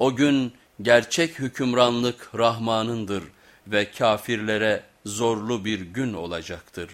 O gün gerçek hükümranlık Rahman'ındır ve kafirlere zorlu bir gün olacaktır.